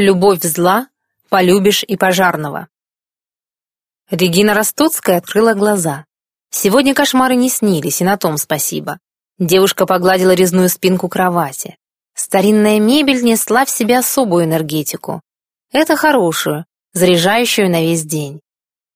Любовь зла, полюбишь и пожарного. Регина Ростоцкая открыла глаза. Сегодня кошмары не снились, и на том спасибо. Девушка погладила резную спинку кровати. Старинная мебель несла в себе особую энергетику. Это хорошую, заряжающую на весь день.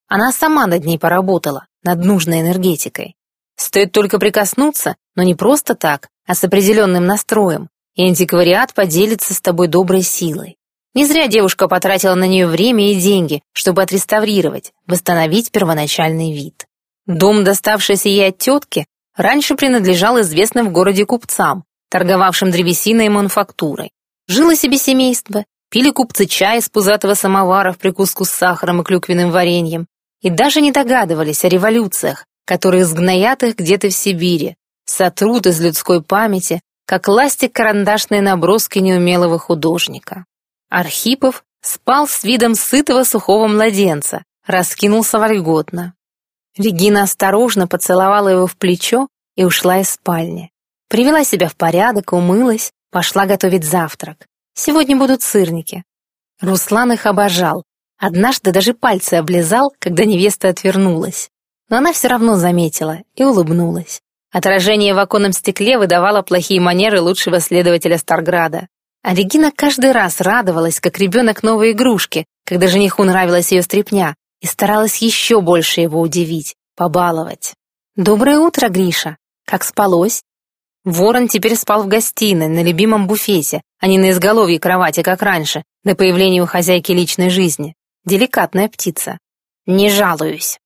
Она сама над ней поработала, над нужной энергетикой. Стоит только прикоснуться, но не просто так, а с определенным настроем, и антиквариат поделится с тобой доброй силой. Не зря девушка потратила на нее время и деньги, чтобы отреставрировать, восстановить первоначальный вид. Дом, доставшийся ей от тетки, раньше принадлежал известным в городе купцам, торговавшим древесиной и мануфактурой. Жило себе семейство, пили купцы чай из пузатого самовара в прикуску с сахаром и клюквенным вареньем, и даже не догадывались о революциях, которые сгноят их где-то в Сибири, сотрут из людской памяти, как ластик карандашные наброски неумелого художника. Архипов спал с видом сытого сухого младенца, раскинулся вольготно. Регина осторожно поцеловала его в плечо и ушла из спальни. Привела себя в порядок, умылась, пошла готовить завтрак. Сегодня будут сырники. Руслан их обожал. Однажды даже пальцы облизал, когда невеста отвернулась. Но она все равно заметила и улыбнулась. Отражение в оконном стекле выдавало плохие манеры лучшего следователя Старграда. А Регина каждый раз радовалась, как ребенок новой игрушки, когда жениху нравилась ее стряпня, и старалась еще больше его удивить, побаловать. «Доброе утро, Гриша! Как спалось?» Ворон теперь спал в гостиной, на любимом буфете, а не на изголовье кровати, как раньше, до появления у хозяйки личной жизни. Деликатная птица. «Не жалуюсь».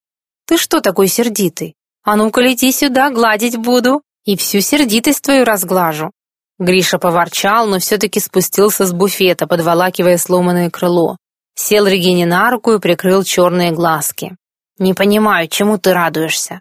«Ты что такой сердитый? А ну-ка лети сюда, гладить буду, и всю сердитость твою разглажу». Гриша поворчал, но все-таки спустился с буфета, подволакивая сломанное крыло. Сел Регине на руку и прикрыл черные глазки. «Не понимаю, чему ты радуешься?»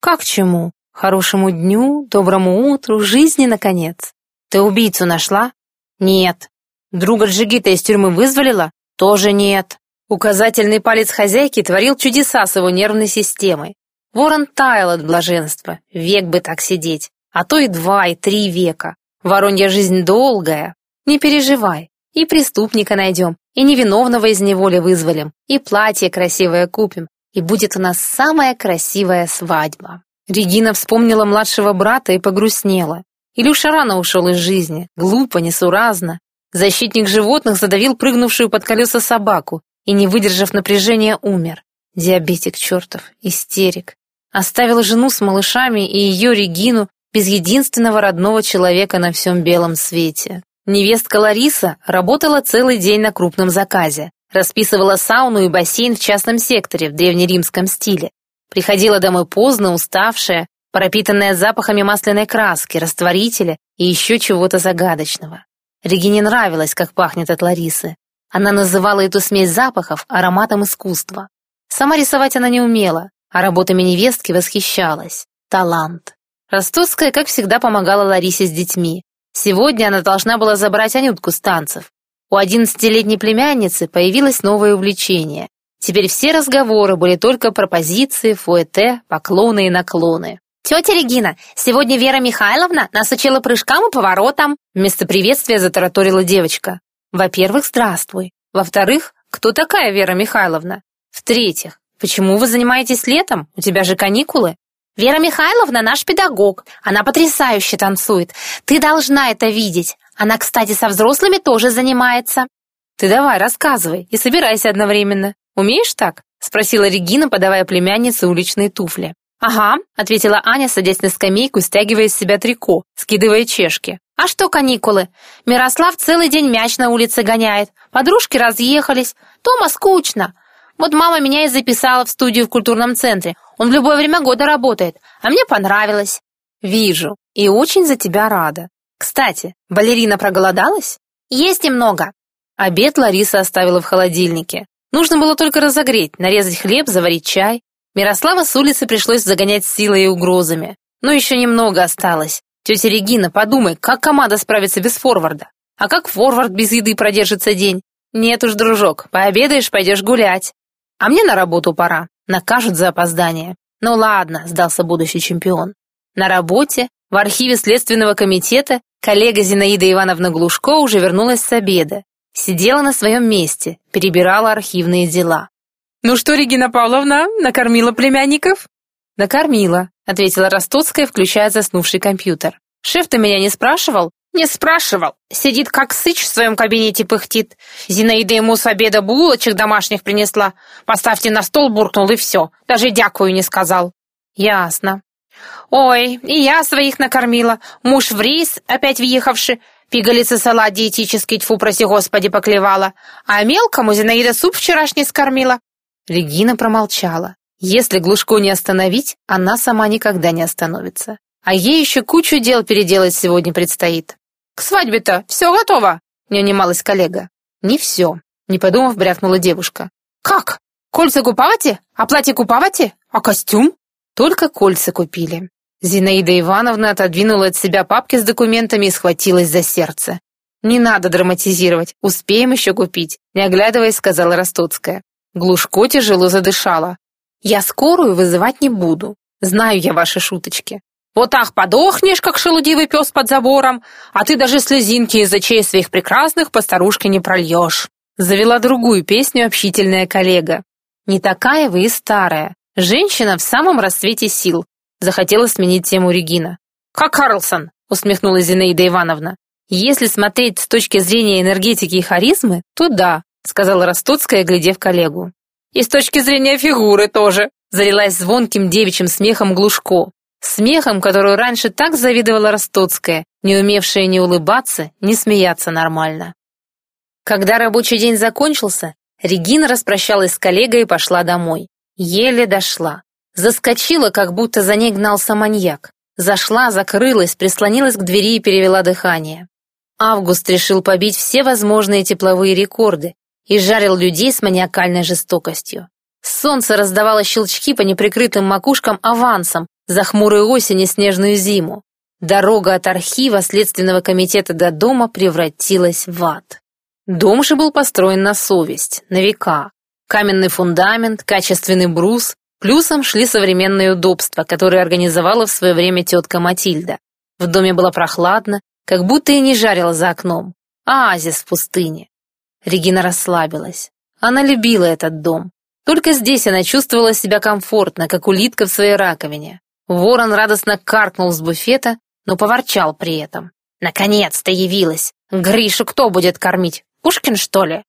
«Как чему? Хорошему дню, доброму утру, жизни, наконец. Ты убийцу нашла?» «Нет». «Друга Джигита из тюрьмы вызволила?» «Тоже нет». Указательный палец хозяйки творил чудеса с его нервной системой. Ворон таял от блаженства, век бы так сидеть, а то и два, и три века. Воронья жизнь долгая. Не переживай. И преступника найдем, и невиновного из неволи вызволим, и платье красивое купим, и будет у нас самая красивая свадьба». Регина вспомнила младшего брата и погрустнела. Илюша рано ушел из жизни, глупо, несуразно. Защитник животных задавил прыгнувшую под колеса собаку и, не выдержав напряжения, умер. Диабетик чертов, истерик. Оставил жену с малышами и ее, Регину, без единственного родного человека на всем белом свете. Невестка Лариса работала целый день на крупном заказе, расписывала сауну и бассейн в частном секторе в древнеримском стиле. Приходила домой поздно, уставшая, пропитанная запахами масляной краски, растворителя и еще чего-то загадочного. Регине нравилось, как пахнет от Ларисы. Она называла эту смесь запахов ароматом искусства. Сама рисовать она не умела, а работами невестки восхищалась. Талант. Ростоцкая, как всегда, помогала Ларисе с детьми. Сегодня она должна была забрать Анютку с танцев. У одиннадцатилетней племянницы появилось новое увлечение. Теперь все разговоры были только про позиции, фуэте, поклоны и наклоны. «Тетя Регина, сегодня Вера Михайловна нас учила прыжкам и поворотам», вместо приветствия затараторила девочка. «Во-первых, здравствуй. Во-вторых, кто такая Вера Михайловна? В-третьих, почему вы занимаетесь летом? У тебя же каникулы?» Вера Михайловна наш педагог. Она потрясающе танцует. Ты должна это видеть. Она, кстати, со взрослыми тоже занимается. Ты давай, рассказывай и собирайся одновременно. Умеешь так? Спросила Регина, подавая племяннице уличные туфли. «Ага», — ответила Аня, садясь на скамейку, стягивая из себя трико, скидывая чешки. «А что каникулы? Мирослав целый день мяч на улице гоняет. Подружки разъехались. Тома скучно. Вот мама меня и записала в студию в культурном центре. Он в любое время года работает, а мне понравилось». «Вижу, и очень за тебя рада. Кстати, балерина проголодалась?» «Есть немного». Обед Лариса оставила в холодильнике. Нужно было только разогреть, нарезать хлеб, заварить чай. Мирослава с улицы пришлось загонять силой и угрозами. Но еще немного осталось. Тетя Регина, подумай, как команда справится без форварда? А как форвард без еды продержится день? Нет уж, дружок, пообедаешь, пойдешь гулять. А мне на работу пора. Накажут за опоздание. Ну ладно, сдался будущий чемпион. На работе, в архиве Следственного комитета, коллега Зинаида Ивановна Глушко уже вернулась с обеда. сидела на своем месте, перебирала архивные дела. «Ну что, Регина Павловна, накормила племянников?» «Накормила», — ответила Ростоцкая, включая заснувший компьютер. «Шеф, ты меня не спрашивал?» «Не спрашивал. Сидит как сыч в своем кабинете пыхтит. Зинаида ему с обеда булочек домашних принесла. Поставьте на стол, буркнул и все. Даже дякую не сказал». «Ясно». «Ой, и я своих накормила. Муж в рейс, опять въехавший. Пигалица салат диетический, тьфу, проси господи, поклевала. А мелкому Зинаида суп вчерашний скормила». Регина промолчала. Если Глушко не остановить, она сама никогда не остановится. А ей еще кучу дел переделать сегодня предстоит. «К свадьбе-то все готово?» — не унималась коллега. «Не все», — не подумав, брякнула девушка. «Как? Кольца куповати? А платье куповати? А костюм?» «Только кольца купили». Зинаида Ивановна отодвинула от себя папки с документами и схватилась за сердце. «Не надо драматизировать, успеем еще купить», — не оглядываясь, сказала Ростоцкая. Глушко тяжело задышала. «Я скорую вызывать не буду. Знаю я ваши шуточки. Вот так подохнешь, как шелудивый пес под забором, а ты даже слезинки из очей своих прекрасных по старушке не прольешь. Завела другую песню общительная коллега. Не такая вы и старая. Женщина в самом расцвете сил. Захотела сменить тему Регина. Как Карлсон, усмехнулась Зинаида Ивановна. Если смотреть с точки зрения энергетики и харизмы, то да, сказала Ростоцкая, глядев коллегу. И с точки зрения фигуры тоже, залилась звонким девичьим смехом Глушко. Смехом, которую раньше так завидовала Ростоцкая, не умевшая ни улыбаться, ни смеяться нормально. Когда рабочий день закончился, Регина распрощалась с коллегой и пошла домой. Еле дошла. Заскочила, как будто за ней гнался маньяк. Зашла, закрылась, прислонилась к двери и перевела дыхание. Август решил побить все возможные тепловые рекорды и жарил людей с маниакальной жестокостью. Солнце раздавало щелчки по неприкрытым макушкам авансом, за хмурую осень и снежную зиму. Дорога от архива Следственного комитета до дома превратилась в ад. Дом же был построен на совесть, на века. Каменный фундамент, качественный брус, плюсом шли современные удобства, которые организовала в свое время тетка Матильда. В доме было прохладно, как будто и не жарило за окном. Оазис в пустыне. Регина расслабилась. Она любила этот дом. Только здесь она чувствовала себя комфортно, как улитка в своей раковине. Ворон радостно каркнул с буфета, но поворчал при этом. «Наконец-то явилась! Гришу кто будет кормить? Пушкин, что ли?»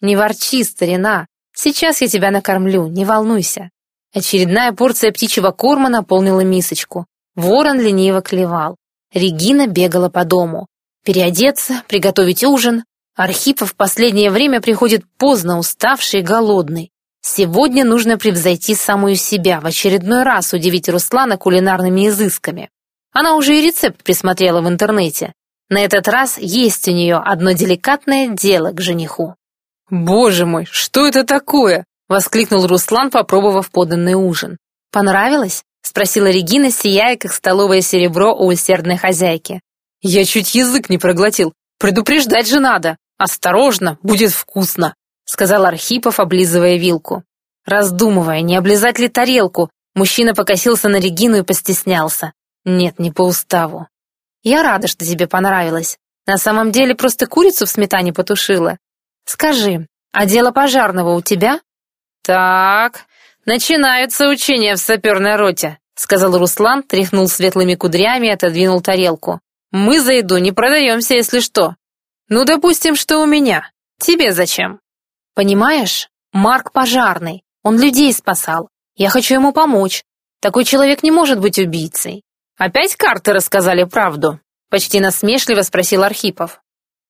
«Не ворчи, старина. Сейчас я тебя накормлю, не волнуйся». Очередная порция птичьего корма наполнила мисочку. Ворон лениво клевал. Регина бегала по дому. Переодеться, приготовить ужин. Архипов в последнее время приходит поздно, уставший и голодный. Сегодня нужно превзойти самую себя, в очередной раз удивить Руслана кулинарными изысками. Она уже и рецепт присмотрела в интернете. На этот раз есть у нее одно деликатное дело к жениху. «Боже мой, что это такое?» — воскликнул Руслан, попробовав поданный ужин. «Понравилось?» — спросила Регина, сияя, как столовое серебро у усердной хозяйки. «Я чуть язык не проглотил. Предупреждать же надо. Осторожно, будет вкусно!» — сказал Архипов, облизывая вилку. Раздумывая, не облизать ли тарелку, мужчина покосился на Регину и постеснялся. Нет, не по уставу. «Я рада, что тебе понравилось. На самом деле просто курицу в сметане потушила. Скажи, а дело пожарного у тебя?» «Так, начинаются учения в саперной роте», — сказал Руслан, тряхнул светлыми кудрями и отодвинул тарелку. «Мы за еду не продаемся, если что. Ну, допустим, что у меня. Тебе зачем?» Понимаешь, Марк пожарный, он людей спасал. Я хочу ему помочь. Такой человек не может быть убийцей. Опять карты рассказали правду? Почти насмешливо спросил Архипов.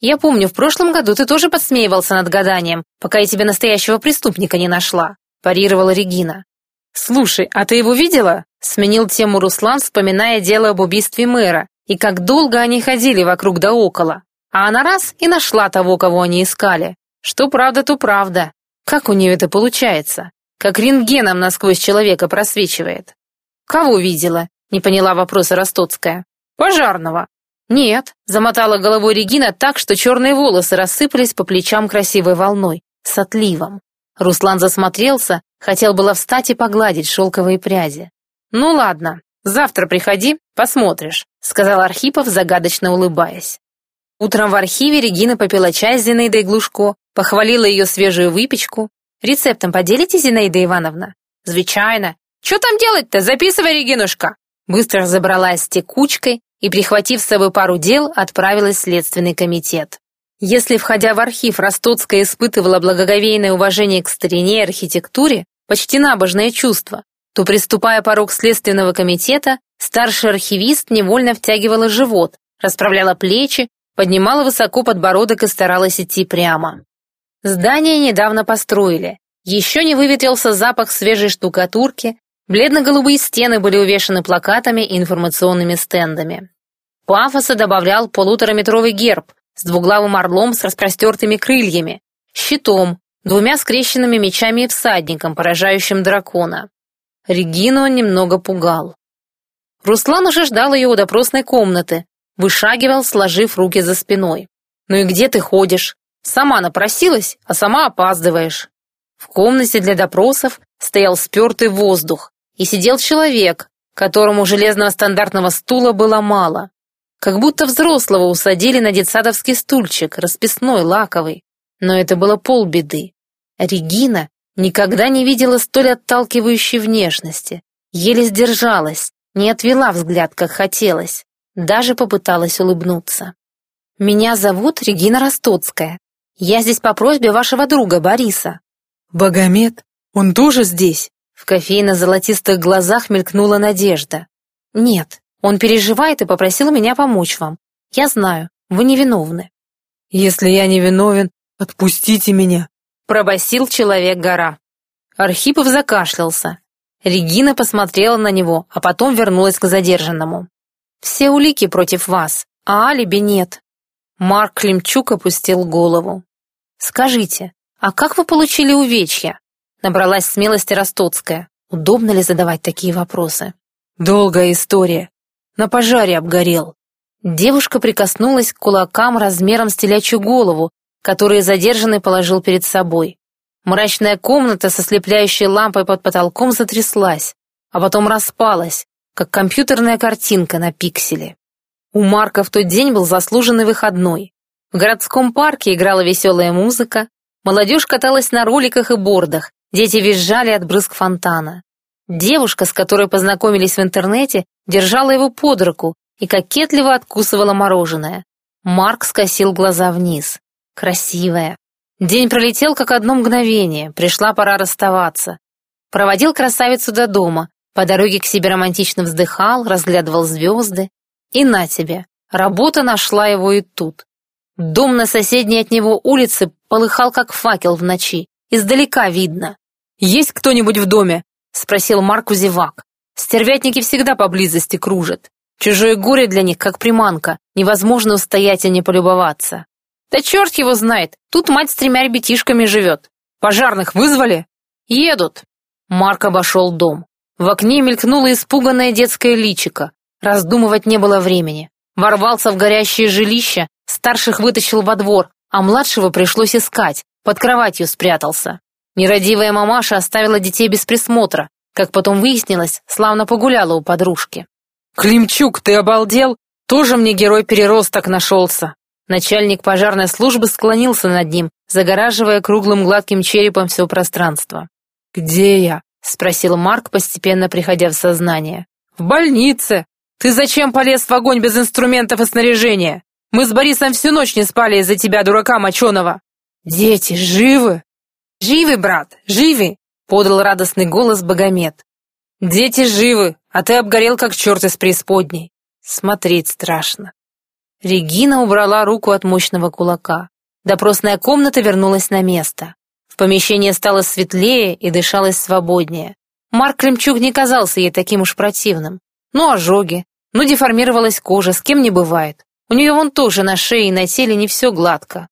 Я помню, в прошлом году ты тоже подсмеивался над гаданием, пока я тебе настоящего преступника не нашла, парировала Регина. Слушай, а ты его видела? Сменил тему Руслан, вспоминая дело об убийстве мэра и как долго они ходили вокруг да около. А она раз и нашла того, кого они искали. Что правда, то правда. Как у нее это получается? Как рентгеном насквозь человека просвечивает. Кого видела? Не поняла вопроса Ростоцкая. Пожарного. Нет, замотала головой Регина так, что черные волосы рассыпались по плечам красивой волной, с отливом. Руслан засмотрелся, хотел было встать и погладить шелковые пряди. «Ну ладно, завтра приходи, посмотришь», — сказал Архипов, загадочно улыбаясь. Утром в архиве Регина попила чай с Зинаидой Глушко, похвалила ее свежую выпечку. «Рецептом поделитесь, Зинаида Ивановна?» «Звичайно. Что там делать-то? Записывай, Регинушка!» Быстро разобралась с текучкой и, прихватив с собой пару дел, отправилась в Следственный комитет. Если, входя в архив, Ростоцкая испытывала благоговейное уважение к старине и архитектуре, почти набожное чувство, то, приступая порог Следственного комитета, старший архивист невольно втягивала живот, расправляла плечи, поднимала высоко подбородок и старалась идти прямо. Здание недавно построили. Еще не выветрился запах свежей штукатурки, бледно-голубые стены были увешаны плакатами и информационными стендами. Пафоса добавлял полутораметровый герб с двуглавым орлом с распростертыми крыльями, щитом, двумя скрещенными мечами и всадником, поражающим дракона. Регину он немного пугал. Руслан уже ждал ее у допросной комнаты, вышагивал, сложив руки за спиной. «Ну и где ты ходишь? Сама напросилась, а сама опаздываешь». В комнате для допросов стоял спертый воздух, и сидел человек, которому железного стандартного стула было мало. Как будто взрослого усадили на детсадовский стульчик, расписной, лаковый. Но это было полбеды. Регина никогда не видела столь отталкивающей внешности, еле сдержалась, не отвела взгляд, как хотелось, даже попыталась улыбнуться. «Меня зовут Регина Ростоцкая. Я здесь по просьбе вашего друга Бориса». «Богомет? Он тоже здесь?» В кофейно-золотистых глазах мелькнула надежда. «Нет, он переживает и попросил меня помочь вам. Я знаю, вы невиновны». «Если я невиновен, отпустите меня», — пробасил человек-гора. Архипов закашлялся. Регина посмотрела на него, а потом вернулась к задержанному. «Все улики против вас, а алиби нет». Марк Климчук опустил голову. «Скажите, а как вы получили увечья?» Набралась смелости Ростоцкая. Удобно ли задавать такие вопросы? «Долгая история. На пожаре обгорел». Девушка прикоснулась к кулакам размером с телячью голову, которые задержанный положил перед собой. Мрачная комната со слепляющей лампой под потолком затряслась, а потом распалась, как компьютерная картинка на пикселе. У Марка в тот день был заслуженный выходной. В городском парке играла веселая музыка, молодежь каталась на роликах и бордах, дети визжали от брызг фонтана. Девушка, с которой познакомились в интернете, держала его под руку и кокетливо откусывала мороженое. Марк скосил глаза вниз. Красивая. День пролетел как одно мгновение, пришла пора расставаться. Проводил красавицу до дома, по дороге к себе романтично вздыхал, разглядывал звезды. И на тебе, работа нашла его и тут. Дом на соседней от него улице полыхал, как факел в ночи. Издалека видно. «Есть кто-нибудь в доме?» — спросил Марку зевак. Стервятники всегда поблизости кружат. Чужое горе для них, как приманка. Невозможно устоять и не полюбоваться. Да черт его знает, тут мать с тремя ребятишками живет. Пожарных вызвали? Едут. Марк обошел дом. В окне мелькнуло испуганное детское личико. Раздумывать не было времени. Ворвался в горящее жилище, старших вытащил во двор, а младшего пришлось искать, под кроватью спрятался. Нерадивая мамаша оставила детей без присмотра, как потом выяснилось, славно погуляла у подружки. «Климчук, ты обалдел? Тоже мне герой-переросток нашелся!» Начальник пожарной службы склонился над ним, загораживая круглым гладким черепом все пространство. «Где я?» — спросил Марк, постепенно приходя в сознание. «В больнице! Ты зачем полез в огонь без инструментов и снаряжения? Мы с Борисом всю ночь не спали из-за тебя, дурака моченого!» «Дети живы?» «Живы, брат, живы!» — подал радостный голос Богомет. «Дети живы, а ты обгорел, как черт из преисподней. Смотреть страшно». Регина убрала руку от мощного кулака. Допросная комната вернулась на место. В помещении стало светлее и дышалось свободнее. Марк Климчук не казался ей таким уж противным. Ну, ожоги, ну, деформировалась кожа, с кем не бывает. У нее вон тоже на шее и на теле не все гладко.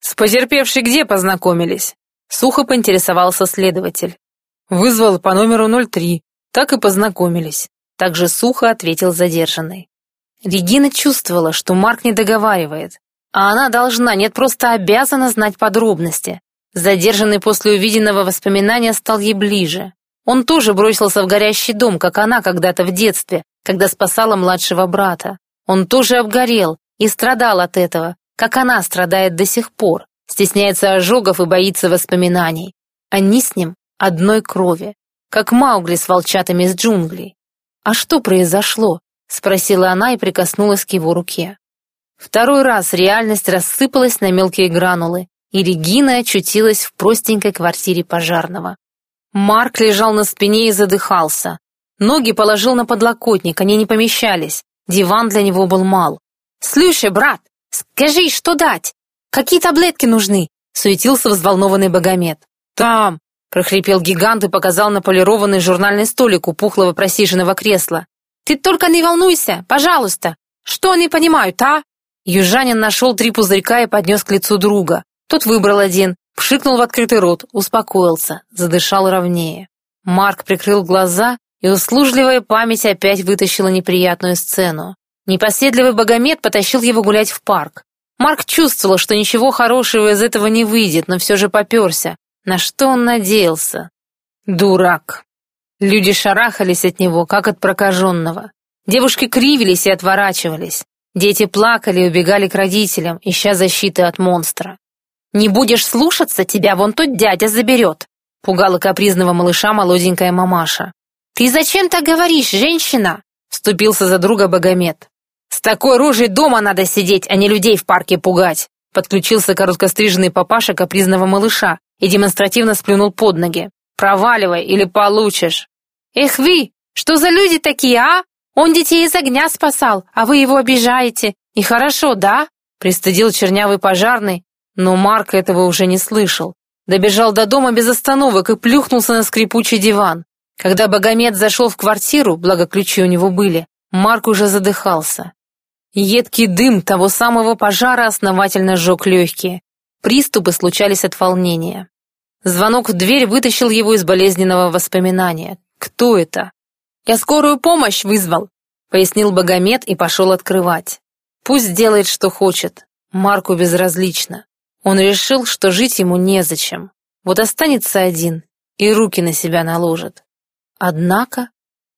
«С потерпевшей где познакомились?» Сухо поинтересовался следователь. «Вызвал по номеру 03. Так и познакомились». Также сухо ответил задержанный. Регина чувствовала, что Марк не договаривает, а она должна, нет, просто обязана знать подробности. Задержанный после увиденного воспоминания стал ей ближе. Он тоже бросился в горящий дом, как она когда-то в детстве, когда спасала младшего брата. Он тоже обгорел, и страдал от этого, как она страдает до сих пор, стесняется ожогов и боится воспоминаний. Они с ним одной крови, как Маугли с волчатами из джунглей. «А что произошло?» — спросила она и прикоснулась к его руке. Второй раз реальность рассыпалась на мелкие гранулы, и Регина очутилась в простенькой квартире пожарного. Марк лежал на спине и задыхался. Ноги положил на подлокотник, они не помещались. Диван для него был мал. «Слушай, брат, скажи, что дать? Какие таблетки нужны?» суетился взволнованный Богомет. «Там!» — прохрипел гигант и показал на полированный журнальный столик у пухлого просиженного кресла. «Ты только не волнуйся, пожалуйста! Что они понимают, а?» Южанин нашел три пузырька и поднес к лицу друга. Тот выбрал один, пшикнул в открытый рот, успокоился, задышал ровнее. Марк прикрыл глаза, и услужливая память опять вытащила неприятную сцену. Непоседливый богомет потащил его гулять в парк. Марк чувствовал, что ничего хорошего из этого не выйдет, но все же поперся. На что он надеялся? Дурак. Люди шарахались от него, как от прокаженного. Девушки кривились и отворачивались. Дети плакали и убегали к родителям, ища защиты от монстра. «Не будешь слушаться, тебя вон тот дядя заберет», — пугала капризного малыша молоденькая мамаша. «Ты зачем так говоришь, женщина?» — вступился за друга Богомет. «С такой рожей дома надо сидеть, а не людей в парке пугать», — подключился короткостриженный папаша капризного малыша и демонстративно сплюнул под ноги. «Проваливай или получишь». «Эх вы, что за люди такие, а? Он детей из огня спасал, а вы его обижаете. И хорошо, да?» Пристыдил чернявый пожарный, но Марк этого уже не слышал. Добежал до дома без остановок и плюхнулся на скрипучий диван. Когда Богомед зашел в квартиру, благо ключи у него были, Марк уже задыхался. Едкий дым того самого пожара основательно сжег легкие. Приступы случались от волнения. Звонок в дверь вытащил его из болезненного воспоминания. Кто это? «Я скорую помощь вызвал», — пояснил Богомет и пошел открывать. «Пусть делает, что хочет. Марку безразлично. Он решил, что жить ему незачем. Вот останется один и руки на себя наложит. Однако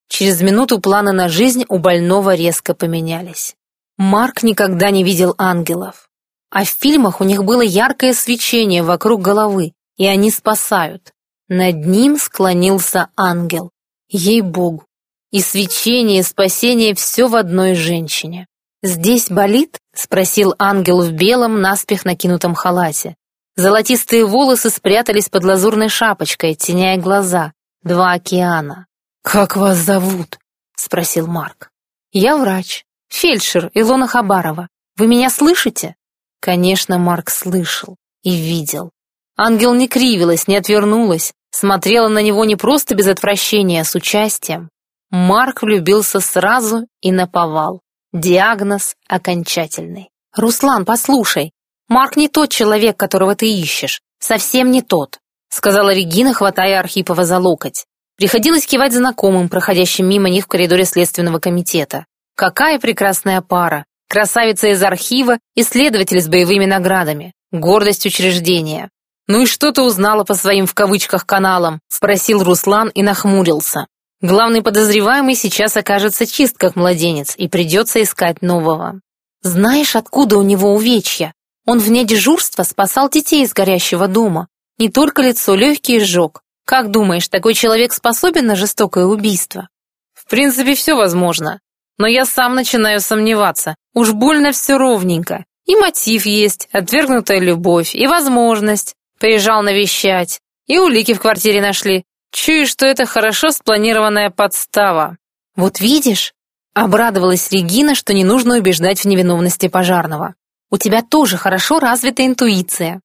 через минуту планы на жизнь у больного резко поменялись. Марк никогда не видел ангелов. А в фильмах у них было яркое свечение вокруг головы, и они спасают. Над ним склонился ангел. Ей-богу, и свечение, и спасение все в одной женщине. «Здесь болит?» — спросил ангел в белом, наспех накинутом халате. Золотистые волосы спрятались под лазурной шапочкой, теняя глаза. Два океана. «Как вас зовут?» — спросил Марк. «Я врач. Фельдшер Илона Хабарова. Вы меня слышите?» Конечно, Марк слышал и видел. Ангел не кривилась, не отвернулась, смотрела на него не просто без отвращения, а с участием. Марк влюбился сразу и наповал. Диагноз окончательный. «Руслан, послушай, Марк не тот человек, которого ты ищешь. Совсем не тот», сказала Регина, хватая Архипова за локоть. Приходилось кивать знакомым, проходящим мимо них в коридоре Следственного комитета. Какая прекрасная пара! Красавица из архива и следователь с боевыми наградами. Гордость учреждения. «Ну и что ты узнала по своим в кавычках каналам?» – спросил Руслан и нахмурился. Главный подозреваемый сейчас окажется чист, как младенец, и придется искать нового. Знаешь, откуда у него увечья? Он вне дежурства спасал детей из горящего дома. Не только лицо, легкий сжег. Как думаешь, такой человек способен на жестокое убийство? В принципе, все возможно. Но я сам начинаю сомневаться. Уж больно все ровненько. И мотив есть, отвергнутая любовь, и возможность. Приезжал навещать. И улики в квартире нашли. Чую, что это хорошо спланированная подстава. Вот видишь, обрадовалась Регина, что не нужно убеждать в невиновности пожарного. У тебя тоже хорошо развита интуиция.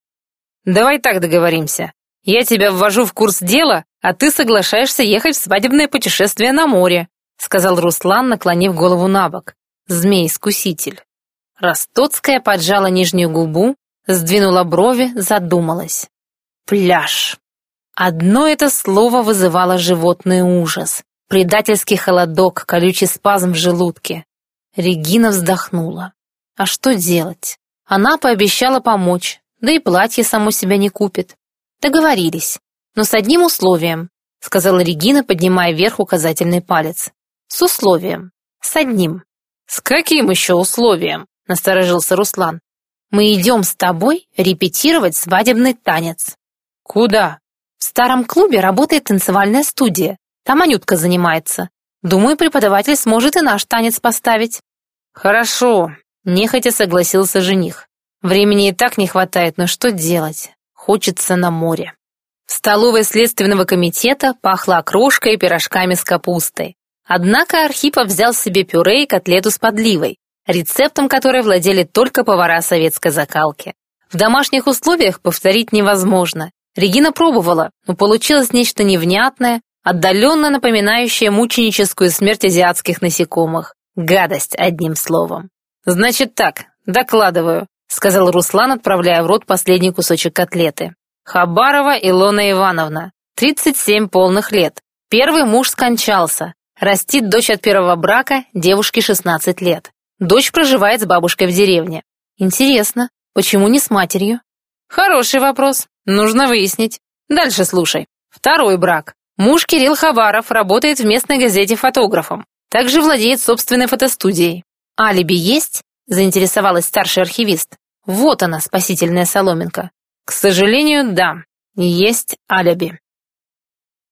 Давай так договоримся. Я тебя ввожу в курс дела, а ты соглашаешься ехать в свадебное путешествие на море, сказал Руслан, наклонив голову на бок. Змей-искуситель. Ростоцкая поджала нижнюю губу, сдвинула брови, задумалась. Пляж. Одно это слово вызывало животный ужас. Предательский холодок, колючий спазм в желудке. Регина вздохнула. А что делать? Она пообещала помочь, да и платье само себя не купит. Договорились, но с одним условием, сказала Регина, поднимая вверх указательный палец. С условием. С одним. С каким еще условием? насторожился Руслан. «Мы идем с тобой репетировать свадебный танец». «Куда?» «В старом клубе работает танцевальная студия. Там Анютка занимается. Думаю, преподаватель сможет и наш танец поставить». «Хорошо», — нехотя согласился жених. «Времени и так не хватает, но что делать? Хочется на море». В столовой Следственного комитета пахло окрошкой и пирожками с капустой. Однако Архипов взял себе пюре и котлету с подливой, рецептом которой владели только повара советской закалки. В домашних условиях повторить невозможно. Регина пробовала, но получилось нечто невнятное, отдаленно напоминающее мученическую смерть азиатских насекомых. Гадость, одним словом. «Значит так, докладываю», — сказал Руслан, отправляя в рот последний кусочек котлеты. Хабарова Илона Ивановна, 37 полных лет. Первый муж скончался. Растит дочь от первого брака, девушке 16 лет. Дочь проживает с бабушкой в деревне. Интересно, почему не с матерью? Хороший вопрос. Нужно выяснить. Дальше слушай. Второй брак. Муж Кирилл Хабаров работает в местной газете фотографом. Также владеет собственной фотостудией. Алиби есть? Заинтересовалась старший архивист. Вот она, спасительная соломинка. К сожалению, да, есть алиби.